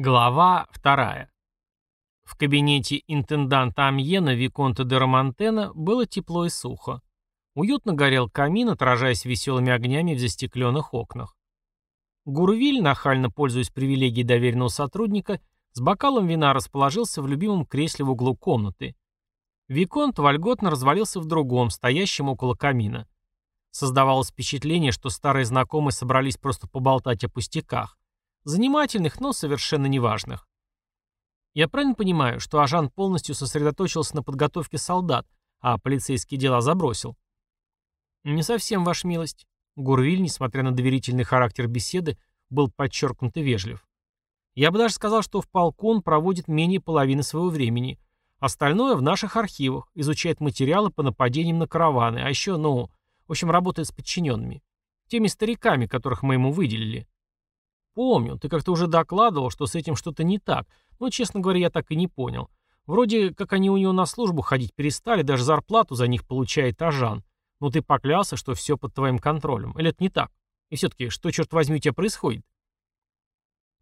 Глава вторая. В кабинете интенданта Амьена Виконта де Романтена было тепло и сухо. Уютно горел камин, отражаясь веселыми огнями в застекленных окнах. Гурвиль, нахально пользуясь привилегией доверенного сотрудника, с бокалом вина расположился в любимом кресле в углу комнаты. Виконт вольготно развалился в другом, стоящем около камина. Создавалось впечатление, что старые знакомые собрались просто поболтать о пустяках Занимательных, но совершенно неважных. Я правильно понимаю, что Ажан полностью сосредоточился на подготовке солдат, а полицейские дела забросил? Не совсем, ваша милость. Гурвиль, несмотря на доверительный характер беседы, был подчеркнуто вежлив. Я бы даже сказал, что в полку он проводит менее половины своего времени. Остальное в наших архивах, изучает материалы по нападениям на караваны, а еще, ну, в общем, работает с подчиненными. Теми стариками, которых мы ему выделили. «Помню, ты как-то уже докладывал, что с этим что-то не так, но, честно говоря, я так и не понял. Вроде как они у него на службу ходить перестали, даже зарплату за них получает Ажан. Но ты поклялся, что все под твоим контролем. Или это не так? И все-таки, что, черт возьми, у тебя происходит?»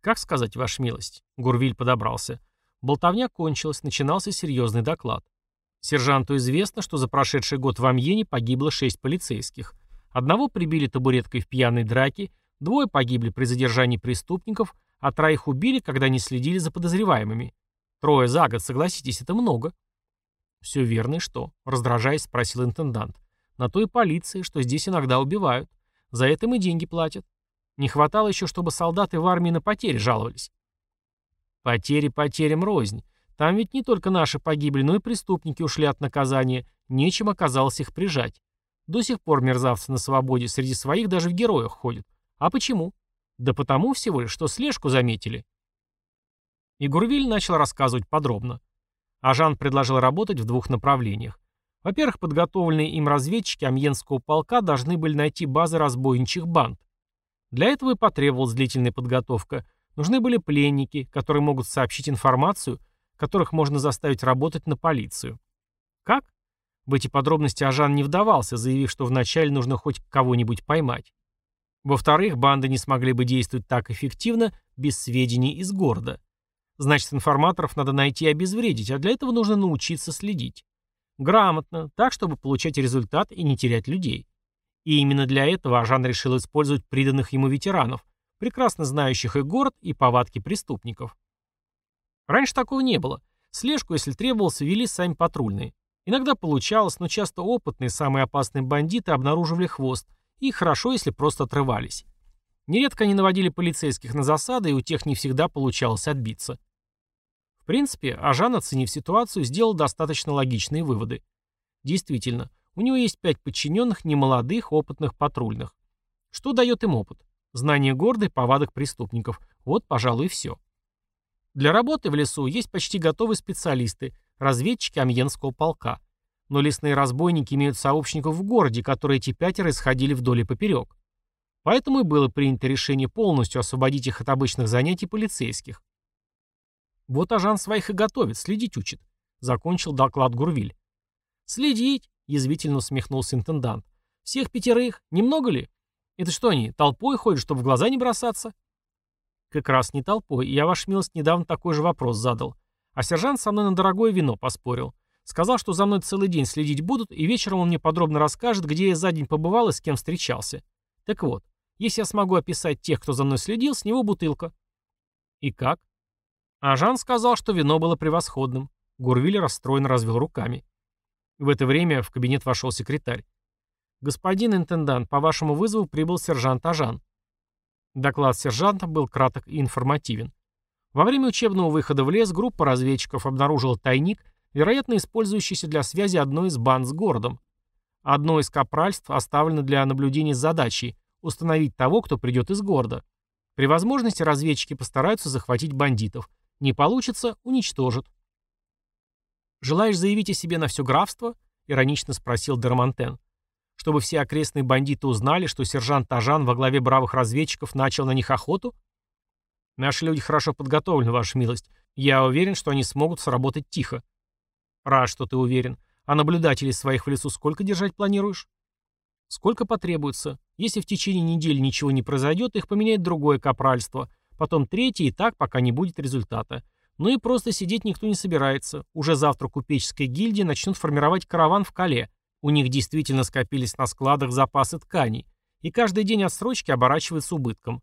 «Как сказать, ваша милость?» Гурвиль подобрался. Болтовня кончилась, начинался серьезный доклад. Сержанту известно, что за прошедший год в Амьене погибло шесть полицейских. Одного прибили табуреткой в пьяной драке, Двое погибли при задержании преступников, а троих убили, когда не следили за подозреваемыми. Трое за год, согласитесь, это много. Все верно и что? Раздражаясь, спросил интендант. На то и полиция, что здесь иногда убивают. За это мы деньги платят. Не хватало еще, чтобы солдаты в армии на потери жаловались. Потери потерям рознь. Там ведь не только наши погибли, но и преступники ушли от наказания. Нечем оказалось их прижать. До сих пор мерзавцы на свободе среди своих даже в героях ходят. А почему? Да потому всего лишь, что слежку заметили. И Гурвиль начал рассказывать подробно. А Жан предложил работать в двух направлениях. Во-первых, подготовленные им разведчики Амьенского полка должны были найти базы разбойничьих банд. Для этого и потребовалась длительная подготовка. Нужны были пленники, которые могут сообщить информацию, которых можно заставить работать на полицию. Как? В эти подробности Ажан не вдавался, заявив, что вначале нужно хоть кого-нибудь поймать. Во-вторых, банды не смогли бы действовать так эффективно без сведений из города. Значит, информаторов надо найти и обезвредить, а для этого нужно научиться следить. Грамотно, так, чтобы получать результат и не терять людей. И именно для этого Ажан решил использовать приданных ему ветеранов, прекрасно знающих и город, и повадки преступников. Раньше такого не было. Слежку, если требовалось, вели сами патрульные. Иногда получалось, но часто опытные, самые опасные бандиты обнаруживали хвост и хорошо, если просто отрывались. Нередко они наводили полицейских на засады, и у тех не всегда получалось отбиться. В принципе, Ажан, оценив ситуацию, сделал достаточно логичные выводы. Действительно, у него есть пять подчиненных, немолодых, опытных патрульных. Что дает им опыт? Знание города повадок преступников. Вот, пожалуй, все. Для работы в лесу есть почти готовые специалисты, разведчики Амьенского полка. Но лесные разбойники имеют сообщников в городе, которые эти пятеро исходили вдоль и поперек. Поэтому и было принято решение полностью освободить их от обычных занятий полицейских. Вот Ажан своих и готовит, следить учит. Закончил доклад Гурвиль. Следить, язвительно усмехнулся интендант. Всех пятерых, немного ли? Это что они, толпой ходят, чтобы в глаза не бросаться? Как раз не толпой. Я, ваш милость, недавно такой же вопрос задал. А сержант со мной на дорогое вино поспорил. Сказал, что за мной целый день следить будут, и вечером он мне подробно расскажет, где я за день побывал и с кем встречался. Так вот, если я смогу описать тех, кто за мной следил, с него бутылка. И как? А Жан сказал, что вино было превосходным. Гурвиль расстроенно развел руками. В это время в кабинет вошел секретарь. «Господин интендант, по вашему вызову прибыл сержант Ажан». Доклад сержанта был краток и информативен. Во время учебного выхода в лес группа разведчиков обнаружила тайник, вероятно, использующийся для связи одной из банд с городом. Одно из капральств оставлено для наблюдения задачей установить того, кто придет из города. При возможности разведчики постараются захватить бандитов. Не получится – уничтожат. «Желаешь заявить о себе на все графство?» – иронично спросил Дермантен. «Чтобы все окрестные бандиты узнали, что сержант Тажан во главе бравых разведчиков начал на них охоту?» «Наши люди хорошо подготовлены, ваша милость. Я уверен, что они смогут сработать тихо», Рад, что ты уверен. А наблюдателей своих в лесу сколько держать планируешь? Сколько потребуется. Если в течение недели ничего не произойдет, их поменяет другое капральство. потом третий и так, пока не будет результата. Ну и просто сидеть никто не собирается. Уже завтра купеческая гильдия начнут формировать караван в Кале. У них действительно скопились на складах запасы тканей. И каждый день отсрочки оборачивается убытком.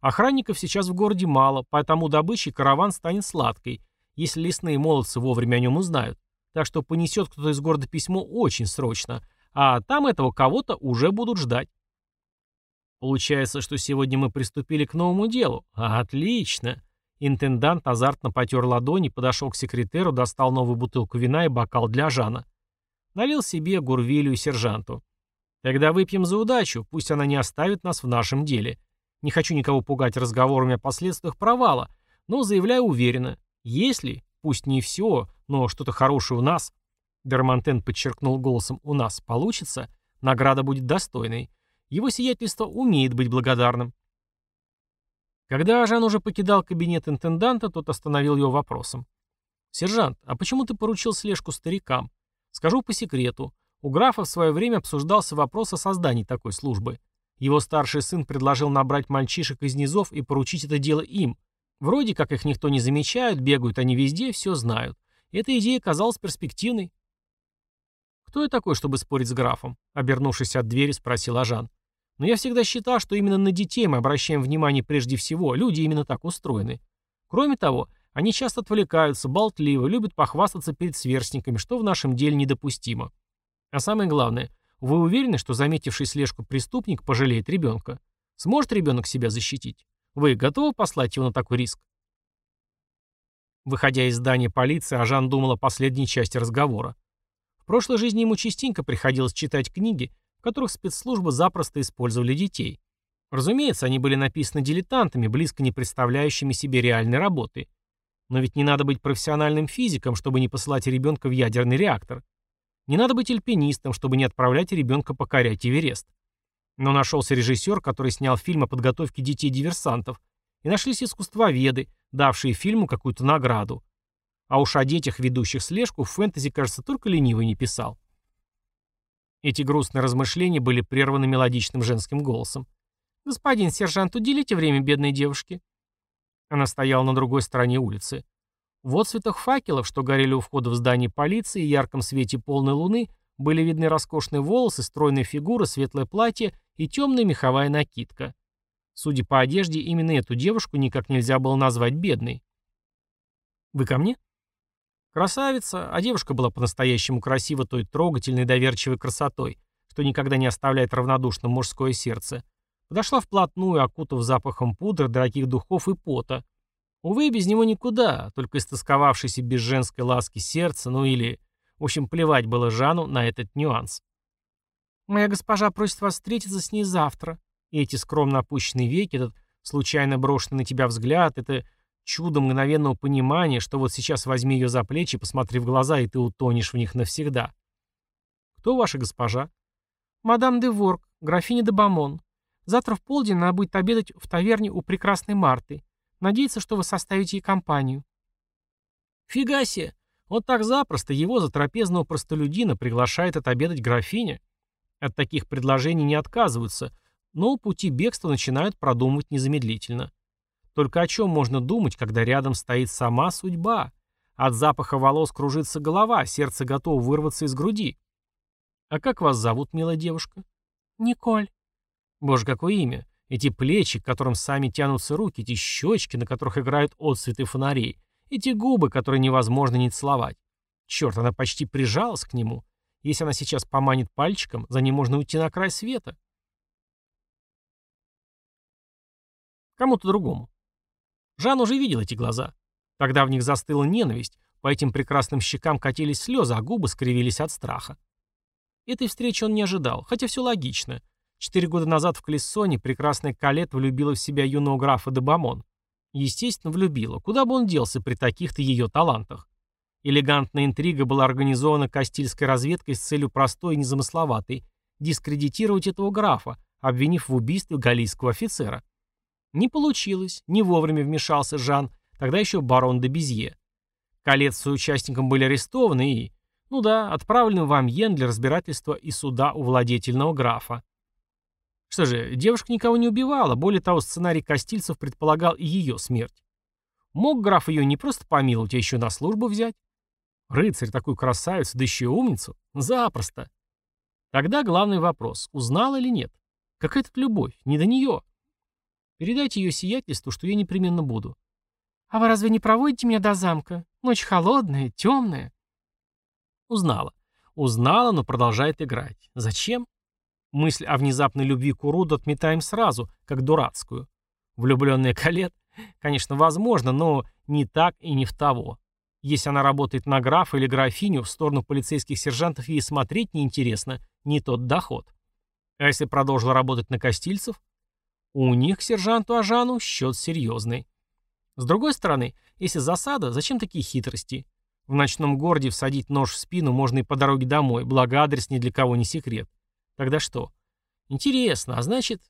Охранников сейчас в городе мало, поэтому добычей караван станет сладкой, если лесные молодцы вовремя о нем узнают. Так что понесет кто-то из города письмо очень срочно, а там этого кого-то уже будут ждать. Получается, что сегодня мы приступили к новому делу. Отлично. Интендант азартно потер ладони, подошел к секретеру, достал новую бутылку вина и бокал для Жана. Налил себе, Гурвилю и сержанту. Тогда выпьем за удачу, пусть она не оставит нас в нашем деле. Не хочу никого пугать разговорами о последствиях провала, но заявляю уверенно, если, пусть не все, но что-то хорошее у нас, Дермантен подчеркнул голосом «у нас» получится, награда будет достойной. Его сиятельство умеет быть благодарным. Когда Жан уже покидал кабинет интенданта, тот остановил его вопросом. «Сержант, а почему ты поручил слежку старикам? Скажу по секрету. У графа в свое время обсуждался вопрос о создании такой службы. Его старший сын предложил набрать мальчишек из низов и поручить это дело им. Вроде как их никто не замечает, бегают они везде, все знают. Эта идея казалась перспективной. «Кто я такой, чтобы спорить с графом?» Обернувшись от двери, спросил Ажан. «Но я всегда считал, что именно на детей мы обращаем внимание прежде всего, люди именно так устроены. Кроме того, они часто отвлекаются, болтливы, любят похвастаться перед сверстниками, что в нашем деле недопустимо. А самое главное, вы уверены, что заметивший слежку преступник пожалеет ребенка? Сможет ребенок себя защитить? Вы готовы послать его на такой риск?» Выходя из здания полиции, Ажан думал о последней части разговора. В прошлой жизни ему частенько приходилось читать книги, в которых спецслужбы запросто использовали детей. Разумеется, они были написаны дилетантами, близко не представляющими себе реальной работы. Но ведь не надо быть профессиональным физиком, чтобы не посылать ребенка в ядерный реактор. Не надо быть альпинистом, чтобы не отправлять ребенка покорять Эверест. Но нашелся режиссер, который снял фильм о подготовке детей-диверсантов, и нашлись искусствоведы, давшие фильму какую-то награду. А уж о детях, ведущих слежку, в фэнтези, кажется, только ленивый не писал. Эти грустные размышления были прерваны мелодичным женским голосом. «Господин сержант, уделите время бедной девушке». Она стояла на другой стороне улицы. В отцветах факелов, что горели у входа в здание полиции, ярком свете полной луны, были видны роскошные волосы, стройная фигура, светлое платье и темная меховая накидка. Судя по одежде, именно эту девушку никак нельзя было назвать бедной. «Вы ко мне?» Красавица, а девушка была по-настоящему красива той трогательной доверчивой красотой, что никогда не оставляет равнодушным мужское сердце. Подошла вплотную, окутав запахом пудры, дорогих духов и пота. Увы, без него никуда, только истосковавшийся без женской ласки сердце, ну или... В общем, плевать было Жану на этот нюанс. «Моя госпожа просит вас встретиться с ней завтра». Эти скромно опущенные веки, этот случайно брошенный на тебя взгляд, это Чудо мгновенного понимания, что вот сейчас возьми ее за плечи, посмотри в глаза, и ты утонешь в них навсегда. Кто ваша госпожа? Мадам де Ворк, графиня де Бамон. Завтра в полдень она будет обедать в таверне у прекрасной Марты. Надеется, что вы составите ей компанию. Фига себе! Вот так запросто его за трапезного простолюдина приглашает отобедать графиня. От таких предложений не отказываются, но пути бегства начинают продумывать незамедлительно. Только о чем можно думать, когда рядом стоит сама судьба? От запаха волос кружится голова, сердце готово вырваться из груди. А как вас зовут, милая девушка? Николь. Боже, какое имя. Эти плечи, к которым сами тянутся руки, эти щечки, на которых играют отцветы фонарей, эти губы, которые невозможно не целовать. Черт, она почти прижалась к нему. Если она сейчас поманит пальчиком, за ней можно уйти на край света. Кому-то другому. Жан уже видел эти глаза. Тогда в них застыла ненависть, по этим прекрасным щекам катились слезы, а губы скривились от страха. Этой встречи он не ожидал, хотя все логично. Четыре года назад в Клессоне прекрасная Калет влюбила в себя юного графа Дебамон. Естественно, влюбила. Куда бы он делся при таких-то ее талантах? Элегантная интрига была организована Кастильской разведкой с целью простой и незамысловатой – дискредитировать этого графа, обвинив в убийстве галлийского офицера. Не получилось, не вовремя вмешался Жан, тогда еще барон де Безье. Колец с участником были арестованы и, ну да, отправлены в Амьен для разбирательства и суда у владетельного графа. Что же, девушка никого не убивала, более того, сценарий Костильцев предполагал и ее смерть. Мог граф ее не просто помиловать, а еще на службу взять? Рыцарь такую красавицу, да еще и умницу? Запросто. Тогда главный вопрос, узнал или нет? Какая тут любовь? Не до нее. Передайте ее сиятельству, что я непременно буду. А вы разве не проводите меня до замка? Ночь холодная, темная. Узнала. Узнала, но продолжает играть. Зачем? Мысль о внезапной любви к уроду отметаем сразу, как дурацкую. Влюбленная Калет? Конечно, возможно, но не так и не в того. Если она работает на графа или графиню, в сторону полицейских сержантов ей смотреть неинтересно, не тот доход. А если продолжила работать на Костильцев? У них сержанту Ажану счет серьезный. С другой стороны, если засада, зачем такие хитрости? В ночном городе всадить нож в спину можно и по дороге домой, благо адрес ни для кого не секрет. Тогда что? Интересно, а значит...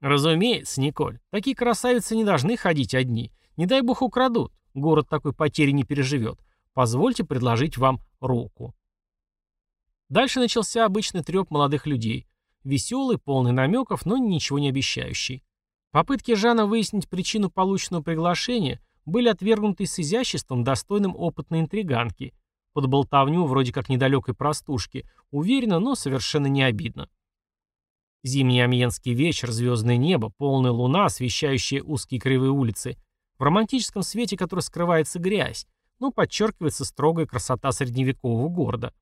Разумеется, Николь, такие красавицы не должны ходить одни. Не дай бог украдут. Город такой потери не переживет. Позвольте предложить вам руку. Дальше начался обычный треп молодых людей. Веселый, полный намеков, но ничего не обещающий. Попытки Жана выяснить причину полученного приглашения были отвергнуты с изяществом, достойным опытной интриганки. Под болтовню, вроде как недалекой простушки, уверенно, но совершенно не обидно. Зимний амьенский вечер, звездное небо, полная луна, освещающая узкие кривые улицы, в романтическом свете который скрывается грязь, но подчеркивается строгая красота средневекового города.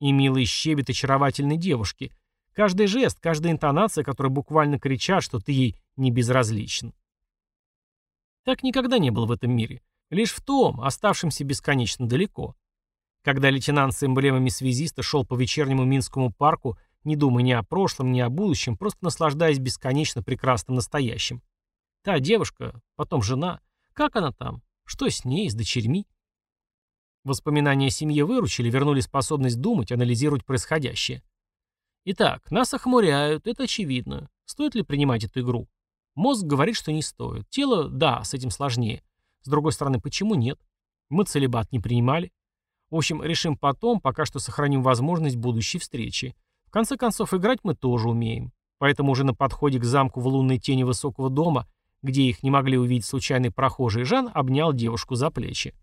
И милый щебет очаровательной девушки. Каждый жест, каждая интонация, которая буквально кричат, что ты ей не безразличен. Так никогда не было в этом мире. Лишь в том, оставшемся бесконечно далеко. Когда лейтенант с эмблемами связиста шел по вечернему Минскому парку, не думая ни о прошлом, ни о будущем, просто наслаждаясь бесконечно прекрасным настоящим. Та девушка, потом жена, как она там? Что с ней, с дочерьми? Воспоминания о семье выручили, вернули способность думать, анализировать происходящее. Итак, нас охмуряют, это очевидно. Стоит ли принимать эту игру? Мозг говорит, что не стоит. Тело, да, с этим сложнее. С другой стороны, почему нет? Мы целебат не принимали. В общем, решим потом, пока что сохраним возможность будущей встречи. В конце концов, играть мы тоже умеем. Поэтому уже на подходе к замку в лунной тени высокого дома где их не могли увидеть случайный прохожий, Жан обнял девушку за плечи.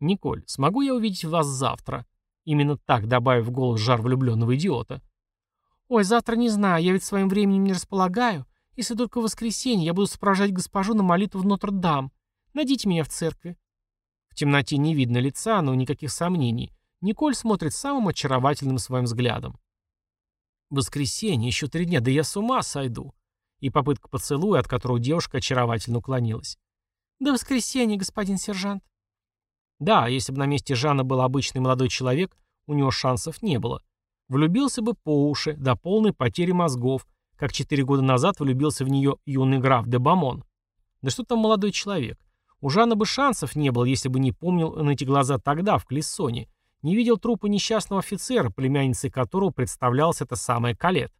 «Николь, смогу я увидеть вас завтра?» Именно так, добавив голос жар влюбленного идиота. «Ой, завтра не знаю, я ведь своим временем не располагаю. Если только в воскресенье я буду сопровождать госпожу на молитву в Нотр-Дам. Найдите меня в церкви». В темноте не видно лица, но никаких сомнений. Николь смотрит самым очаровательным своим взглядом. «Воскресенье, еще три дня, да я с ума сойду и попытка поцелуя, от которого девушка очаровательно уклонилась. «До воскресенья, господин сержант». Да, если бы на месте Жана был обычный молодой человек, у него шансов не было. Влюбился бы по уши, до полной потери мозгов, как четыре года назад влюбился в нее юный граф де Бамон. Да что там молодой человек? У Жана бы шансов не было, если бы не помнил он эти глаза тогда, в Клессоне, не видел трупа несчастного офицера, племянницей которого представлялась эта самая Калет.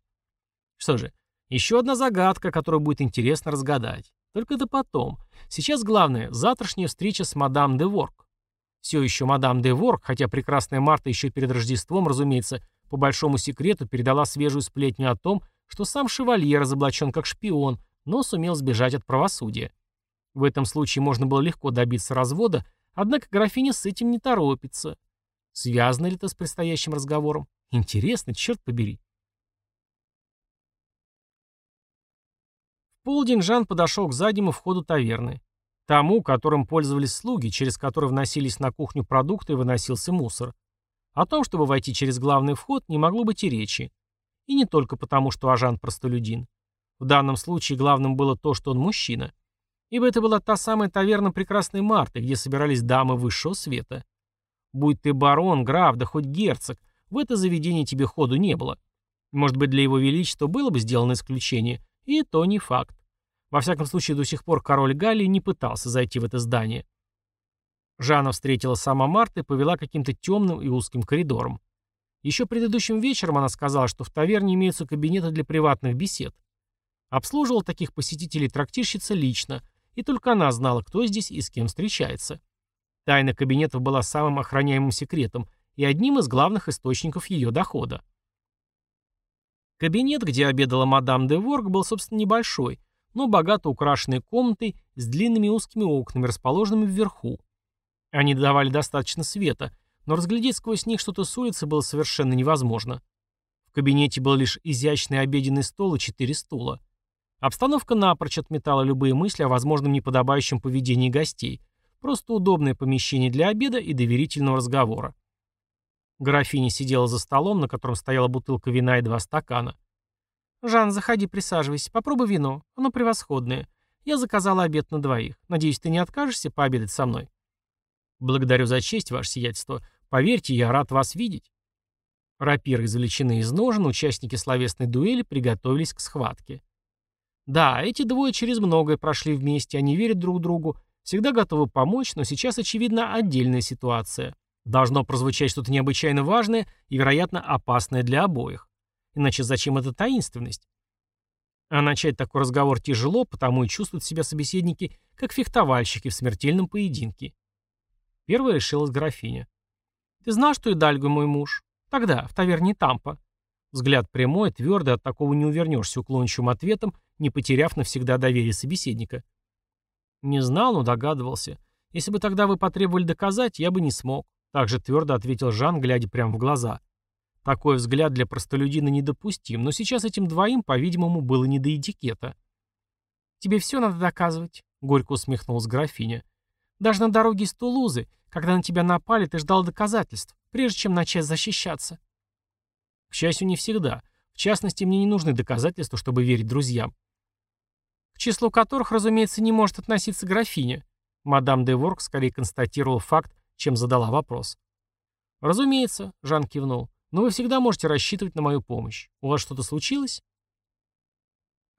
Что же, еще одна загадка, которую будет интересно разгадать. Только это потом. Сейчас главное – завтрашняя встреча с мадам де Ворк. Все еще мадам де Ворк, хотя прекрасная Марта еще перед Рождеством, разумеется, по большому секрету передала свежую сплетню о том, что сам шевалье разоблачен как шпион, но сумел сбежать от правосудия. В этом случае можно было легко добиться развода, однако графиня с этим не торопится. Связано ли это с предстоящим разговором? Интересно, черт побери. полдень Жан подошел к заднему входу таверны. Тому, которым пользовались слуги, через который вносились на кухню продукты и выносился мусор. О том, чтобы войти через главный вход, не могло быть и речи. И не только потому, что Ажан простолюдин. В данном случае главным было то, что он мужчина. Ибо это была та самая таверна прекрасной Марты, где собирались дамы высшего света. Будь ты барон, граф, да хоть герцог, в это заведение тебе ходу не было. Может быть, для его величества было бы сделано исключение, и то не факт. Во всяком случае, до сих пор король Галлии не пытался зайти в это здание. Жанна встретила сама Марта и повела каким-то темным и узким коридором. Еще предыдущим вечером она сказала, что в таверне имеются кабинеты для приватных бесед. Обслуживала таких посетителей трактирщица лично, и только она знала, кто здесь и с кем встречается. Тайна кабинетов была самым охраняемым секретом и одним из главных источников ее дохода. Кабинет, где обедала мадам де Ворг, был, собственно, небольшой, но богато украшенной комнатой с длинными узкими окнами, расположенными вверху. Они давали достаточно света, но разглядеть сквозь них что-то с улицы было совершенно невозможно. В кабинете был лишь изящный обеденный стол и четыре стула. Обстановка напрочь отметала любые мысли о возможном неподобающем поведении гостей. Просто удобное помещение для обеда и доверительного разговора. Графиня сидела за столом, на котором стояла бутылка вина и два стакана. «Жан, заходи, присаживайся. Попробуй вино. Оно превосходное. Я заказала обед на двоих. Надеюсь, ты не откажешься пообедать со мной?» «Благодарю за честь, ваше сиятельство. Поверьте, я рад вас видеть». Рапиры, извлечены из ножен, участники словесной дуэли приготовились к схватке. Да, эти двое через многое прошли вместе, они верят друг другу, всегда готовы помочь, но сейчас, очевидно, отдельная ситуация. Должно прозвучать что-то необычайно важное и, вероятно, опасное для обоих. Иначе зачем эта таинственность? А начать такой разговор тяжело, потому и чувствуют себя собеседники, как фехтовальщики в смертельном поединке. Первая решилась графиня. «Ты знал, что Идальго мой муж? Тогда, в таверне Тампа». Взгляд прямой, твердый, от такого не увернешься уклончивым ответом, не потеряв навсегда доверие собеседника. «Не знал, но догадывался. Если бы тогда вы потребовали доказать, я бы не смог. Также твердо ответил Жан, глядя прямо в глаза. Такой взгляд для простолюдина недопустим, но сейчас этим двоим, по-видимому, было не до этикета. «Тебе все надо доказывать», — горько усмехнулась графиня. «Даже на дороге из Тулузы, когда на тебя напали, ты ждал доказательств, прежде чем начать защищаться». К счастью, не всегда. В частности, мне не нужны доказательства, чтобы верить друзьям. К числу которых, разумеется, не может относиться графиня. Мадам де Ворк скорее констатировал факт, чем задала вопрос. «Разумеется», — Жан кивнул, — «но вы всегда можете рассчитывать на мою помощь. У вас что-то случилось?»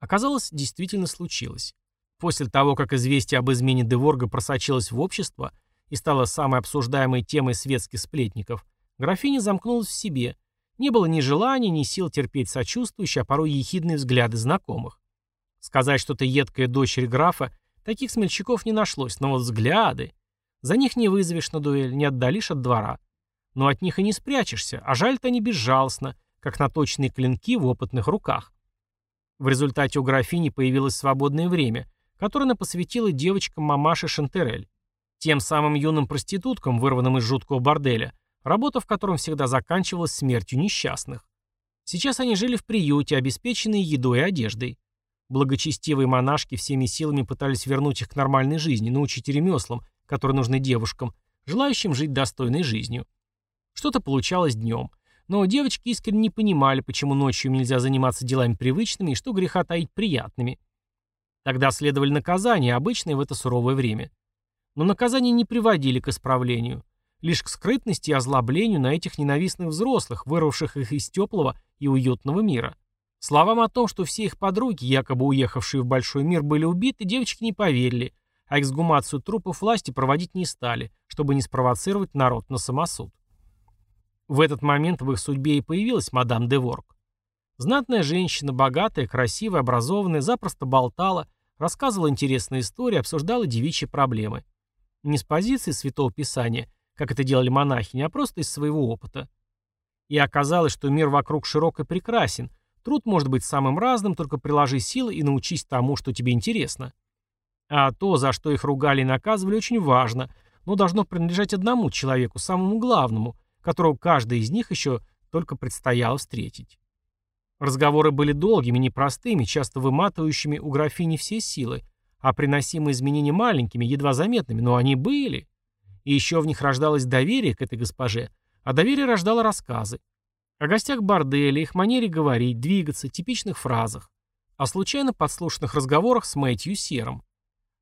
Оказалось, действительно случилось. После того, как известие об измене Деворга просочилось в общество и стало самой обсуждаемой темой светских сплетников, графиня замкнулась в себе. Не было ни желания, ни сил терпеть сочувствующие, а порой ехидные взгляды знакомых. Сказать что-то едкое дочери графа, таких смельчаков не нашлось, но вот взгляды... За них не вызовешь на дуэль, не отдалишь от двора. Но от них и не спрячешься, а жаль-то они безжалостно, как наточенные клинки в опытных руках. В результате у графини появилось свободное время, которое она посвятила девочкам мамаши Шантерель, тем самым юным проституткам, вырванным из жуткого борделя, работа в котором всегда заканчивалась смертью несчастных. Сейчас они жили в приюте, обеспеченные едой и одеждой. Благочестивые монашки всеми силами пытались вернуть их к нормальной жизни, научить ремеслам, которые нужны девушкам, желающим жить достойной жизнью. Что-то получалось днем. Но девочки искренне не понимали, почему ночью нельзя заниматься делами привычными и что греха таить приятными. Тогда следовали наказания, обычные в это суровое время. Но наказания не приводили к исправлению. Лишь к скрытности и озлоблению на этих ненавистных взрослых, вырвавших их из теплого и уютного мира. Словам о том, что все их подруги, якобы уехавшие в большой мир, были убиты, девочки не поверили, а эксгумацию трупов власти проводить не стали, чтобы не спровоцировать народ на самосуд. В этот момент в их судьбе и появилась мадам де Ворк. Знатная женщина, богатая, красивая, образованная, запросто болтала, рассказывала интересные истории, обсуждала девичьи проблемы. Не с позиции Святого Писания, как это делали монахини, а просто из своего опыта. И оказалось, что мир вокруг широк и прекрасен, труд может быть самым разным, только приложи силы и научись тому, что тебе интересно. А то, за что их ругали и наказывали, очень важно, но должно принадлежать одному человеку, самому главному, которого каждый из них еще только предстояло встретить. Разговоры были долгими, непростыми, часто выматывающими у графини все силы, а приносимые изменения маленькими, едва заметными, но они были. И еще в них рождалось доверие к этой госпоже, а доверие рождало рассказы. О гостях борделя, их манере говорить, двигаться, типичных фразах. О случайно подслушанных разговорах с Мэтью Сером.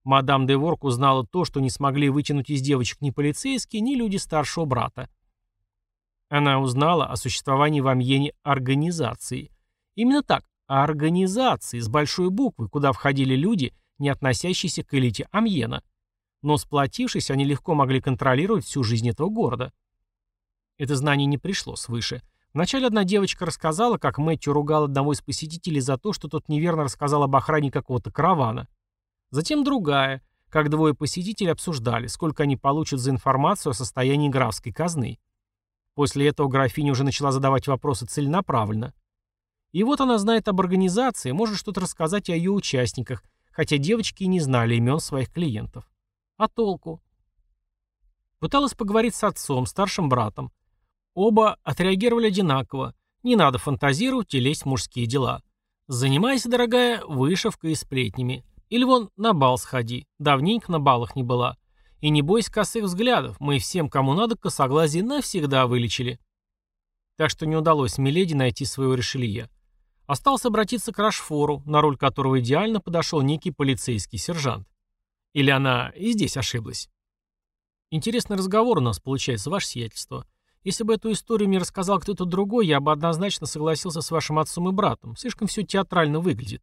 Мадам де Ворк узнала то, что не смогли вытянуть из девочек ни полицейские, ни люди старшего брата. Она узнала о существовании в Амьене организации. Именно так, организации, с большой буквы, куда входили люди, не относящиеся к элите Амьена. Но сплотившись, они легко могли контролировать всю жизнь этого города. Это знание не пришло свыше. Вначале одна девочка рассказала, как Мэтью ругал одного из посетителей за то, что тот неверно рассказал об охране какого-то каравана. Затем другая, как двое посетителей обсуждали, сколько они получат за информацию о состоянии графской казны. После этого графиня уже начала задавать вопросы целенаправленно. И вот она знает об организации, может что-то рассказать о ее участниках, хотя девочки и не знали имен своих клиентов. А толку? Пыталась поговорить с отцом, старшим братом. Оба отреагировали одинаково. Не надо фантазировать и лезть в мужские дела. Занимайся, дорогая, вышивкой и сплетнями. Или вон на бал сходи. Давненько на балах не была. И не бойся косых взглядов. Мы всем, кому надо, косоглазие навсегда вылечили. Так что не удалось Миледи найти своего решелье. Осталось обратиться к Рашфору, на роль которого идеально подошел некий полицейский сержант. Или она и здесь ошиблась? Интересный разговор у нас получается, ваше сиятельство. Если бы эту историю мне рассказал кто-то другой, я бы однозначно согласился с вашим отцом и братом. Слишком все театрально выглядит.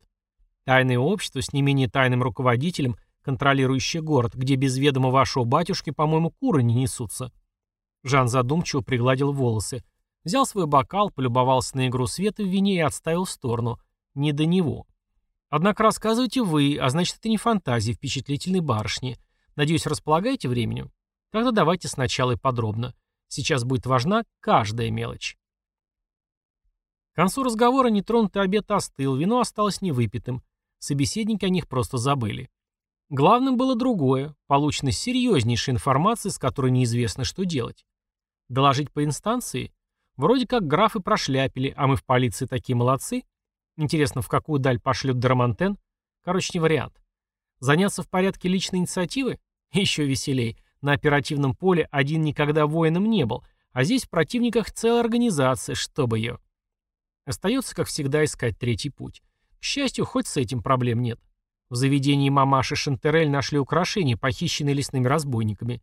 Тайное общество с не менее тайным руководителем, контролирующее город, где без ведома вашего батюшки, по-моему, куры не несутся. Жан задумчиво пригладил волосы. Взял свой бокал, полюбовался на игру света в вине и отставил в сторону. Не до него. Однако рассказывайте вы, а значит, это не фантазии впечатлительной барышни. Надеюсь, располагаете временем? Тогда давайте сначала и подробно. Сейчас будет важна каждая мелочь. К концу разговора нетронутый обед остыл, вино осталось невыпитым. Собеседники о них просто забыли. Главным было другое – полученность серьезнейшей информации, с которой неизвестно, что делать. Доложить по инстанции? Вроде как графы прошляпили, а мы в полиции такие молодцы. Интересно, в какую даль пошлют Драмонтен? Короче, не вариант. Заняться в порядке личной инициативы? Еще веселей. На оперативном поле один никогда воином не был, а здесь в противниках целая организация, чтобы ее. Остается, как всегда, искать третий путь. К счастью, хоть с этим проблем нет. В заведении мамаши Шантерель нашли украшения, похищенные лесными разбойниками.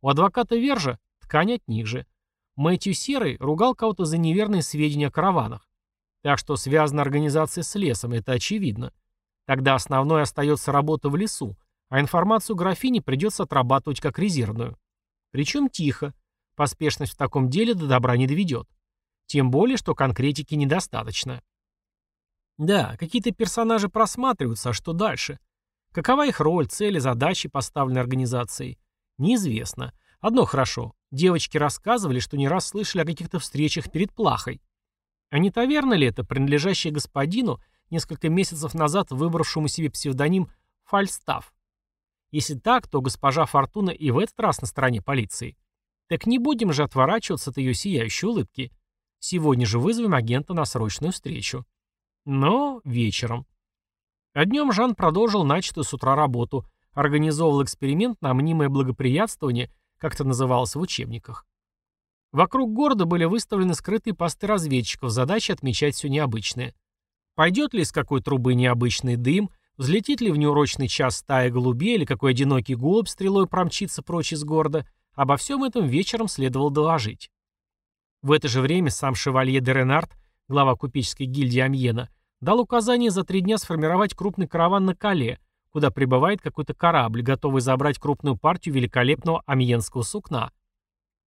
У адвоката Вержа ткань от них же. Мэтью Серый ругал кого-то за неверные сведения о караванах. Так что связана организация с лесом, это очевидно. Тогда основной остается работа в лесу, а информацию графине придется отрабатывать как резервную. Причем тихо. Поспешность в таком деле до добра не доведет. Тем более, что конкретики недостаточно. Да, какие-то персонажи просматриваются, а что дальше? Какова их роль, цели, задачи, поставленные организацией? Неизвестно. Одно хорошо. Девочки рассказывали, что не раз слышали о каких-то встречах перед плахой. А не таверна ли это, принадлежащая господину, несколько месяцев назад выбравшему себе псевдоним Фальстаф? Если так, то госпожа Фортуна и в этот раз на стороне полиции. Так не будем же отворачиваться от ее сияющей улыбки. Сегодня же вызовем агента на срочную встречу. Но вечером. А днем Жан продолжил начатую с утра работу, организовывал эксперимент на мнимое благоприятствование, как это называлось в учебниках. Вокруг города были выставлены скрытые посты разведчиков, задача отмечать все необычное. Пойдет ли из какой трубы необычный дым – Взлетит ли в неурочный час стая голубей или какой одинокий голубь стрелой промчится прочь из города, обо всем этом вечером следовало доложить. В это же время сам шевалье де Ренард, глава купеческой гильдии Амьена, дал указание за три дня сформировать крупный караван на Кале, куда прибывает какой-то корабль, готовый забрать крупную партию великолепного амьенского сукна.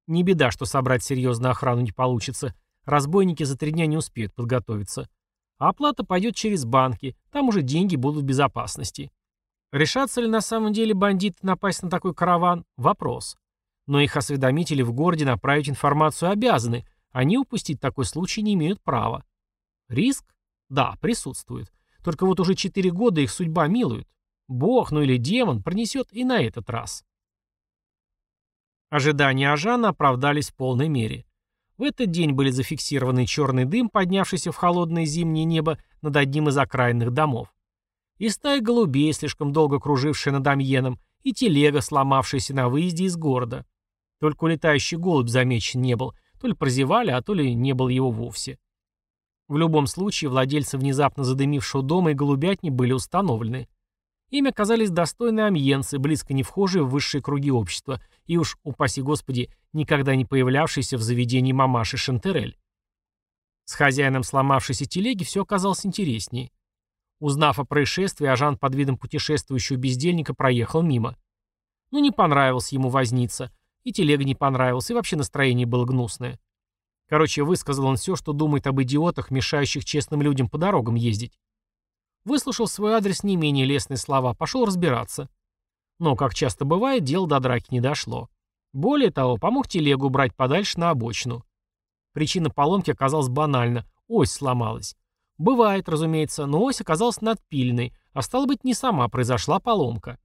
Не беда, что собрать серьезную охрану не получится. Разбойники за три дня не успеют подготовиться. А оплата пойдет через банки, там уже деньги будут в безопасности. Решатся ли на самом деле бандиты напасть на такой караван – вопрос. Но их осведомители в городе направить информацию обязаны, они упустить такой случай не имеют права. Риск? Да, присутствует. Только вот уже четыре года их судьба милует. Бог, ну или демон, пронесет и на этот раз. Ожидания Ажана оправдались в полной мере. В этот день были зафиксированы черный дым, поднявшийся в холодное зимнее небо над одним из окраинных домов. И стая голубей, слишком долго кружившая над Амьеном, и телега, сломавшаяся на выезде из города. Только улетающий голубь замечен не был, то ли прозевали, а то ли не был его вовсе. В любом случае, владельцы внезапно задымившего дома и голубятни были установлены. Ими оказались достойные амьенцы, близко не вхожие в высшие круги общества, и уж, упаси господи, никогда не появлявшиеся в заведении мамаши Шантерель. С хозяином сломавшейся телеги все оказалось интереснее. Узнав о происшествии, Ажан под видом путешествующего бездельника проехал мимо. Ну, не понравилось ему возниться, и телега не понравилась, и вообще настроение было гнусное. Короче, высказал он все, что думает об идиотах, мешающих честным людям по дорогам ездить. Выслушал свой адрес не менее лестные слова, пошел разбираться. Но, как часто бывает, дело до драки не дошло. Более того, помог телегу брать подальше на обочину. Причина поломки оказалась банальна. Ось сломалась. Бывает, разумеется, но ось оказалась надпиленной, а стало быть, не сама произошла поломка.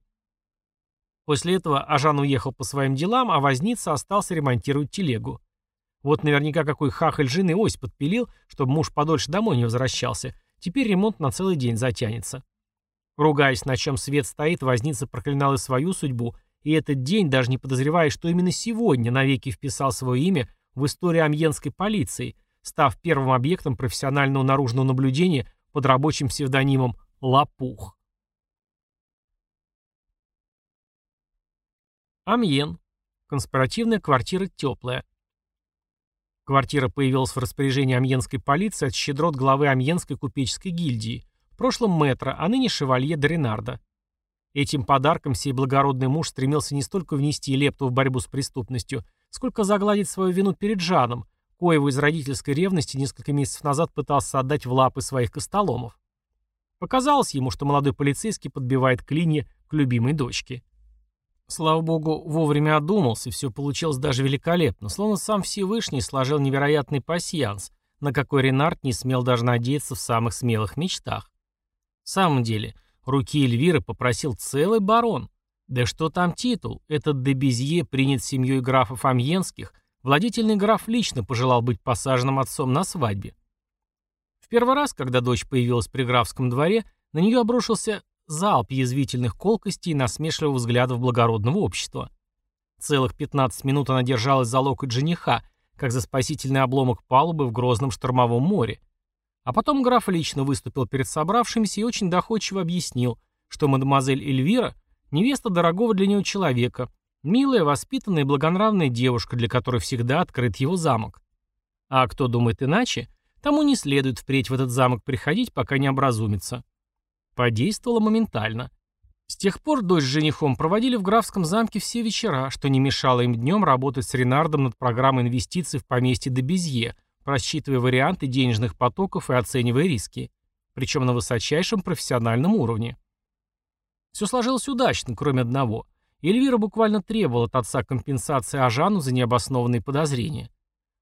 После этого Ажан уехал по своим делам, а возница остался ремонтировать телегу. Вот наверняка какой хахаль жены ось подпилил, чтобы муж подольше домой не возвращался. Теперь ремонт на целый день затянется. Ругаясь, на чем свет стоит, возница проклинал и свою судьбу, и этот день, даже не подозревая, что именно сегодня навеки вписал свое имя в историю амьенской полиции, став первым объектом профессионального наружного наблюдения под рабочим псевдонимом «Лопух». Амьен. Конспиративная квартира теплая. Квартира появилась в распоряжении амьенской полиции от щедрот главы амьенской купеческой гильдии, в прошлом мэтра, а ныне шевалье Доринарда. Этим подарком сей благородный муж стремился не столько внести лепту в борьбу с преступностью, сколько загладить свою вину перед Жаном, коего из родительской ревности несколько месяцев назад пытался отдать в лапы своих костоломов. Показалось ему, что молодой полицейский подбивает клинья к любимой дочке. Слава богу, вовремя одумался, все получилось даже великолепно, словно сам Всевышний сложил невероятный пасьянс, на какой Ренард не смел даже надеяться в самых смелых мечтах. В самом деле, руки Эльвиры попросил целый барон. Да что там титул, этот Дебезье принят семьей графов Амьенских, владетельный граф лично пожелал быть посаженным отцом на свадьбе. В первый раз, когда дочь появилась при графском дворе, на нее обрушился залп язвительных колкостей и насмешливых взглядов благородного общества. Целых 15 минут она держалась за локоть жениха, как за спасительный обломок палубы в грозном штормовом море. А потом граф лично выступил перед собравшимися и очень доходчиво объяснил, что мадемуазель Эльвира – невеста дорогого для него человека, милая, воспитанная и благонравная девушка, для которой всегда открыт его замок. А кто думает иначе, тому не следует впредь в этот замок приходить, пока не образумится. Подействовало моментально. С тех пор дочь с женихом проводили в графском замке все вечера, что не мешало им днем работать с Ренардом над программой инвестиций в поместье де Безье, просчитывая варианты денежных потоков и оценивая риски. Причем на высочайшем профессиональном уровне. Все сложилось удачно, кроме одного. Эльвира буквально требовала от отца компенсации Ажану за необоснованные подозрения.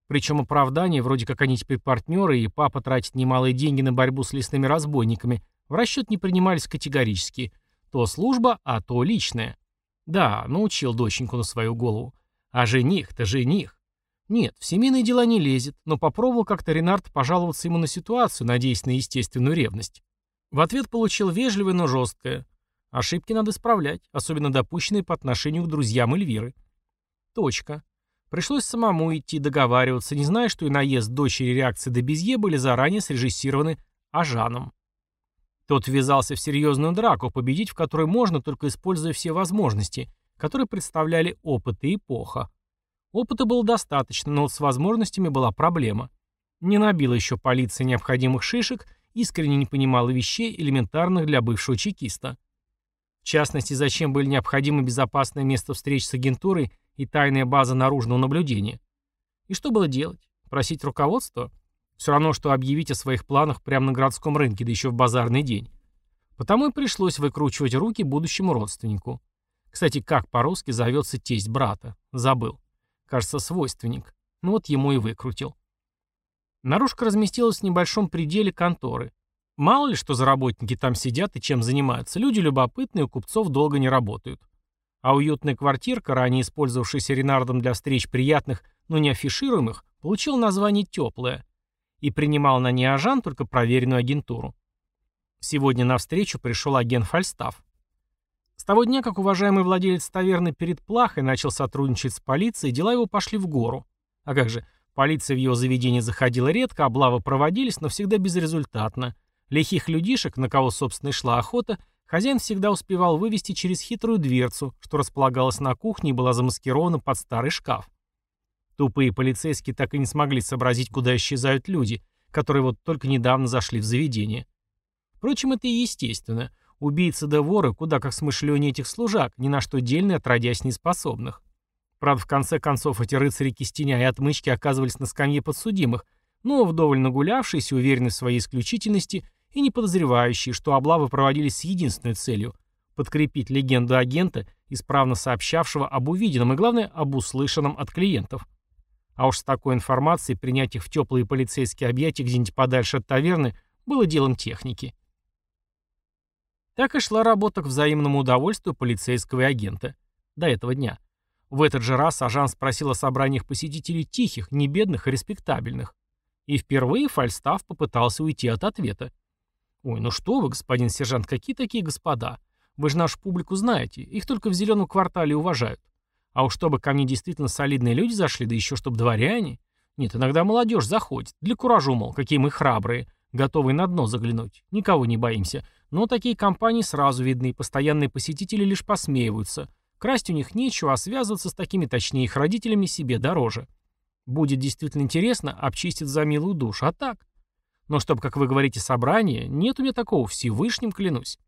Причем оправдание, вроде как они теперь партнеры, и папа тратит немалые деньги на борьбу с лесными разбойниками, в расчет не принимались категорически. То служба, а то личная. Да, научил доченьку на свою голову. А жених-то жених. Нет, в семейные дела не лезет, но попробовал как-то Ренард пожаловаться ему на ситуацию, надеясь на естественную ревность. В ответ получил вежливое, но жесткое. Ошибки надо исправлять, особенно допущенные по отношению к друзьям Эльвиры. Точка. Пришлось самому идти договариваться, не зная, что и наезд дочери реакции до Безье были заранее срежиссированы Ажаном. Тот ввязался в серьезную драку, победить в которой можно, только используя все возможности, которые представляли опыт и эпоха. Опыта было достаточно, но вот с возможностями была проблема. Не набила еще полиция необходимых шишек, искренне не понимала вещей, элементарных для бывшего чекиста. В частности, зачем были необходимы безопасное место встреч с агентурой и тайная база наружного наблюдения. И что было делать? Просить руководство? Все равно, что объявить о своих планах прямо на городском рынке, да еще в базарный день. Потому и пришлось выкручивать руки будущему родственнику. Кстати, как по-русски зовется тесть брата? Забыл. Кажется, свойственник. Ну вот ему и выкрутил. Наружка разместилась в небольшом пределе конторы. Мало ли, что за работники там сидят и чем занимаются. Люди любопытные, у купцов долго не работают. А уютная квартирка, ранее использовавшаяся Ренардом для встреч приятных, но не афишируемых, получила название «теплая» и принимал на неожан только проверенную агентуру. Сегодня на встречу пришел агент Фальстав. С того дня, как уважаемый владелец таверны перед Плахой начал сотрудничать с полицией, дела его пошли в гору. А как же, полиция в его заведение заходила редко, облавы проводились, но всегда безрезультатно. Лихих людишек, на кого, собственно, шла охота, хозяин всегда успевал вывести через хитрую дверцу, что располагалась на кухне и была замаскирована под старый шкаф. Тупые полицейские так и не смогли сообразить, куда исчезают люди, которые вот только недавно зашли в заведение. Впрочем, это и естественно. Убийцы да воры куда как смышленнее этих служак, ни на что дельные отродясь неспособных. Правда, в конце концов, эти рыцари кистеня и отмычки оказывались на скамье подсудимых, но вдоволь нагулявшиеся, уверенные в своей исключительности и не подозревающие, что облавы проводились с единственной целью – подкрепить легенду агента, исправно сообщавшего об увиденном и, главное, об услышанном от клиентов. А уж с такой информацией принять их в теплые полицейские объятия где-нибудь подальше от таверны было делом техники. Так и шла работа к взаимному удовольствию полицейского и агента. До этого дня. В этот же раз Ажан спросил о собраниях посетителей тихих, не бедных и респектабельных. И впервые Фальстав попытался уйти от ответа. «Ой, ну что вы, господин сержант, какие такие господа? Вы же нашу публику знаете, их только в зеленом квартале уважают. А уж чтобы ко мне действительно солидные люди зашли, да еще чтобы дворяне. Нет, иногда молодежь заходит. Для куражу, мол, какие мы храбрые, готовые на дно заглянуть. Никого не боимся. Но такие компании сразу видны, постоянные посетители лишь посмеиваются. Красть у них нечего, а связываться с такими, точнее их родителями, себе дороже. Будет действительно интересно, обчистит за милую душу, а так? Но чтобы, как вы говорите, собрание, нет у меня такого, Всевышним клянусь.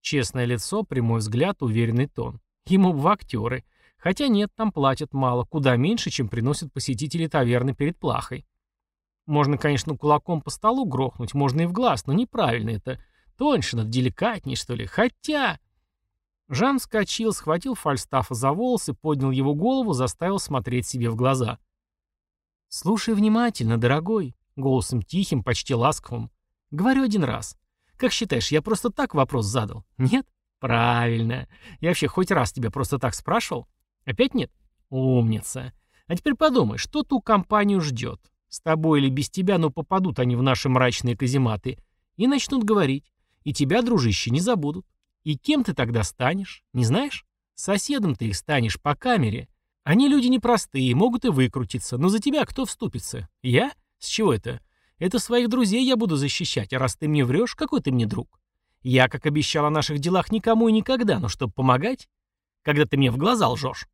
Честное лицо, прямой взгляд, уверенный тон. Ему в актеры. Хотя нет, там платят мало, куда меньше, чем приносят посетители таверны перед плахой. Можно, конечно, кулаком по столу грохнуть, можно и в глаз, но неправильно это. Тоньше, надо деликатнее, что ли. Хотя... Жан вскочил, схватил Фальстафа за волосы, поднял его голову, заставил смотреть себе в глаза. «Слушай внимательно, дорогой», — голосом тихим, почти ласковым. «Говорю один раз. Как считаешь, я просто так вопрос задал? Нет? Правильно. Я вообще хоть раз тебя просто так спрашивал? Опять нет? Умница. А теперь подумай, что ту компанию ждет? С тобой или без тебя, но попадут они в наши мрачные казематы и начнут говорить. И тебя, дружище, не забудут. И кем ты тогда станешь? Не знаешь? Соседом ты их станешь по камере. Они люди непростые, могут и выкрутиться, но за тебя кто вступится? Я? С чего это? Это своих друзей я буду защищать, а раз ты мне врешь, какой ты мне друг? Я, как обещал о наших делах, никому и никогда, но чтобы помогать, когда ты мне в глаза лжешь.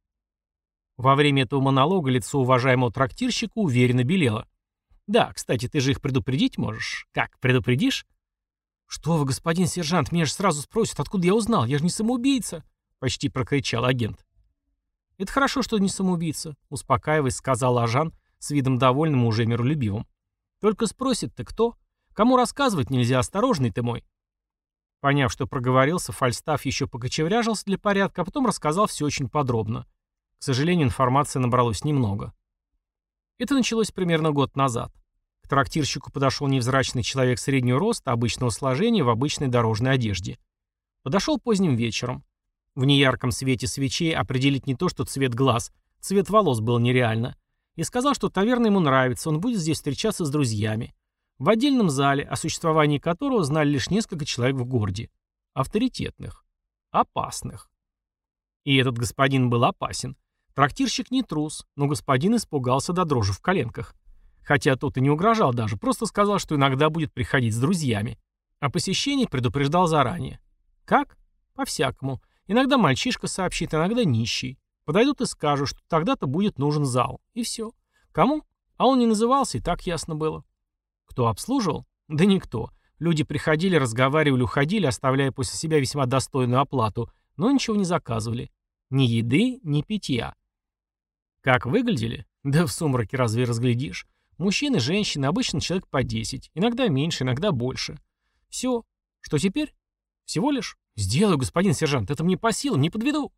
Во время этого монолога лицо уважаемого трактирщика уверенно белело. «Да, кстати, ты же их предупредить можешь. Как, предупредишь?» «Что вы, господин сержант, меня же сразу спросят, откуда я узнал? Я же не самоубийца!» — почти прокричал агент. «Это хорошо, что не самоубийца», — успокаиваясь, сказал Ажан с видом довольным и уже миролюбивым. «Только спросит ты кто? Кому рассказывать нельзя, осторожный ты мой». Поняв, что проговорился, Фальстаф еще покочевряжился для порядка, а потом рассказал все очень подробно. К сожалению, информации набралось немного. Это началось примерно год назад. К трактирщику подошел невзрачный человек среднего роста, обычного сложения, в обычной дорожной одежде. Подошел поздним вечером. В неярком свете свечей определить не то, что цвет глаз, цвет волос было нереально. И сказал, что таверна ему нравится, он будет здесь встречаться с друзьями. В отдельном зале, о существовании которого знали лишь несколько человек в городе. Авторитетных. Опасных. И этот господин был опасен. Трактирщик не трус, но господин испугался до дрожи в коленках. Хотя тот и не угрожал даже, просто сказал, что иногда будет приходить с друзьями. О посещении предупреждал заранее. Как? По-всякому. Иногда мальчишка сообщит, иногда нищий. Подойдут и скажут, что тогда-то будет нужен зал. И все. Кому? А он не назывался, и так ясно было. Кто обслуживал? Да никто. Люди приходили, разговаривали, уходили, оставляя после себя весьма достойную оплату, но ничего не заказывали. Ни еды, ни питья. Как выглядели? Да в сумраке разве разглядишь? Мужчины, женщины, обычно человек по 10, иногда меньше, иногда больше. Все. Что теперь? Всего лишь? Сделаю, господин сержант, это мне по силам, не подведу.